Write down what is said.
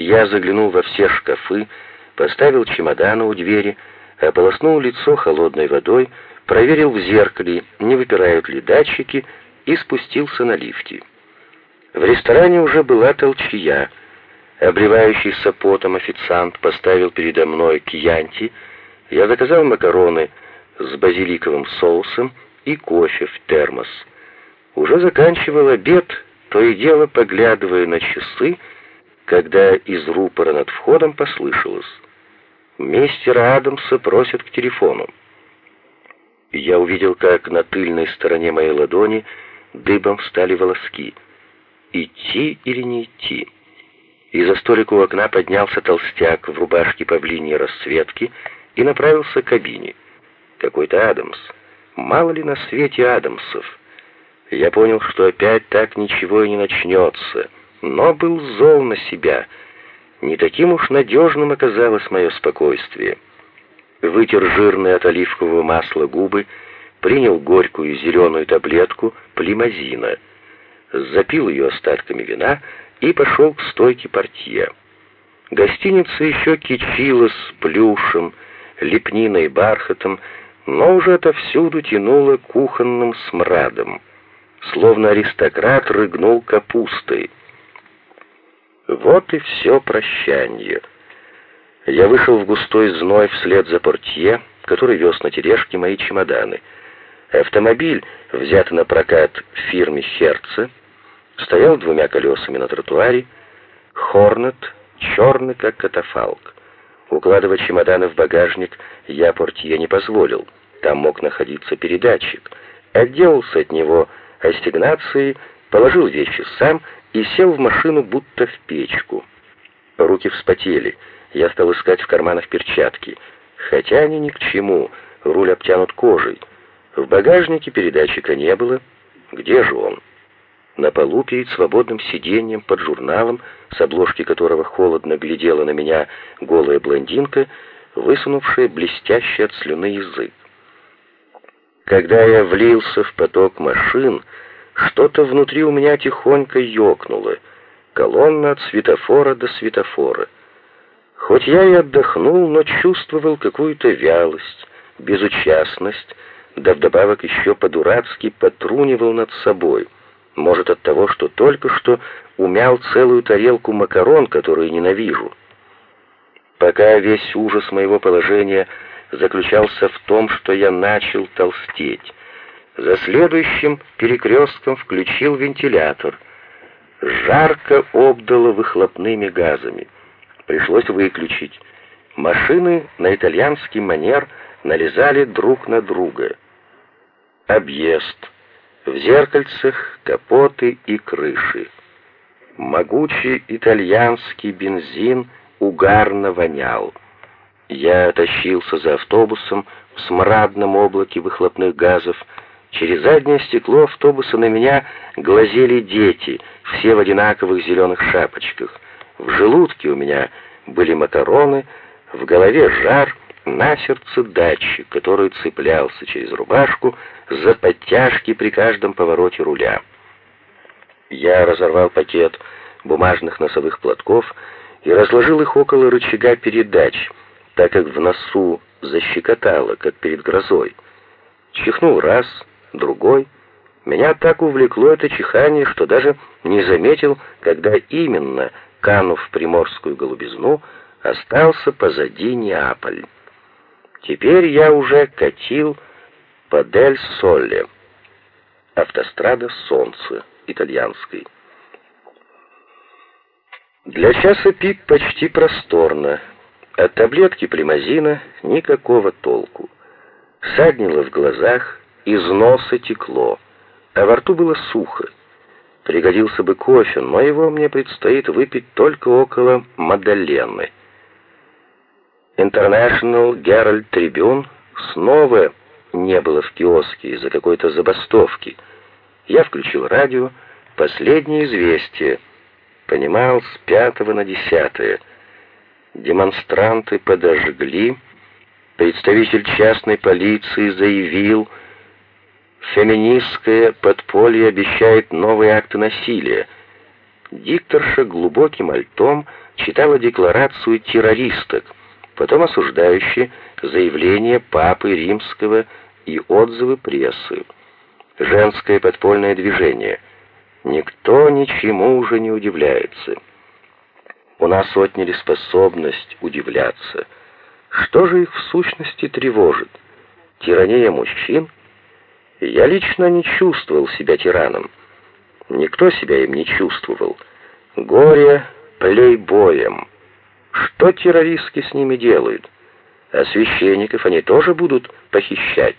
Я заглянул во все шкафы, поставил чемоданы у двери, ополоснул лицо холодной водой, проверил в зеркале, не выпирают ли датчики, и спустился на лифте. В ресторане уже была толчья. Обливающийся потом официант поставил передо мной кьянти. Я заказал макароны с базиликовым соусом и кофе в термос. Уже заканчивал обед, то и дело поглядывая на часы, когда из рупора над входом послышалось. «Мистера Адамса просят к телефону». Я увидел, как на тыльной стороне моей ладони дыбом встали волоски. Идти или не идти? Из-за столика у окна поднялся толстяк в рубашке павлиньей расцветки и направился к кабине. Какой-то Адамс. Мало ли на свете Адамсов. Я понял, что опять так ничего и не начнется, но был зол на себя. Не таким уж надежным оказалось мое спокойствие. Вытер жирные от оливкового масла губы, принял горькую зеленую таблетку плимазина, запил ее остатками вина и пошел к стойке портье. Гостиница еще кичилась плюшем, лепниной и бархатом, но уже отовсюду тянуло кухонным смрадом словно аристократ рыгнул капустой. Вот и все прощание. Я вышел в густой зной вслед за портье, который вез на тележке мои чемоданы. Автомобиль, взятый на прокат в фирме «Херце», стоял двумя колесами на тротуаре. «Хорнет» черный, как катафалк. Укладывать чемоданы в багажник я портье не позволил. Там мог находиться передатчик. Отделался от него ассигнации, положил вещи сам и сел в машину, будто в печку. Руки вспотели. Я стал искать в карманах перчатки. Хотя они ни к чему, руль обтянут кожей. В багажнике передатчика не было. Где же он? На полу перед свободным сиденьем под журналом, с обложки которого холодно глядела на меня голая блондинка, высунувшая блестящий от слюны язык. Когда я влился в поток машин, что-то внутри у меня тихонько ёкнуло. Колонна от светофора до светофора. Хоть я и отдохнул, но чувствовал какую-то вялость, безучастность, да вдобавок еще по-дурацки потрунивал над собой. Может, от того, что только что умял целую тарелку макарон, которые ненавижу. Пока весь ужас моего положения заключался в том, что я начал толстеть. За следующим перекрестком включил вентилятор. Жарко обдало выхлопными газами. Пришлось выключить. Машины на итальянский манер налезали друг на друга. Объезд. В зеркальцах капоты и крыши. Могучий итальянский бензин угарно вонял. Я тащился за автобусом в смрадном облаке выхлопных газов. Через заднее стекло автобуса на меня глазели дети, все в одинаковых зеленых шапочках. В желудке у меня были макароны, в голове жар, на сердце датчик, который цеплялся через рубашку за подтяжки при каждом повороте руля. Я разорвал пакет бумажных носовых платков и разложил их около рычага передач — так как в носу защекотало, как перед грозой. Чихнул раз, другой. Меня так увлекло это чихание, что даже не заметил, когда именно, канув в приморскую голубизну, остался позади Неаполь. Теперь я уже катил по Дель-Солле, автострада Солнца, итальянской. Для часа пик почти просторно, от таблетки плимазина никакого толку. Саднило в глазах, из носа текло, а во рту было сухо. Пригодился бы кофе, но его мне предстоит выпить только около Мадалены. International Herald Tribune снова не было в киоске из-за какой-то забастовки. Я включил радио, последнее известие. Понимал с пятого на десятое — демонстранты подожгли, представитель частной полиции заявил, феминистское подполье обещает новые акты насилия. Дикторша глубоким альтом читала декларацию террористок, потом осуждающие заявления Папы Римского и отзывы прессы. Женское подпольное движение. Никто ничему уже не удивляется. У нас отняли способность удивляться. Что же их в сущности тревожит? Тирания мужчин? Я лично не чувствовал себя тираном. Никто себя им не чувствовал. Горе плейбоем. Что террористки с ними делают? А священников они тоже будут похищать?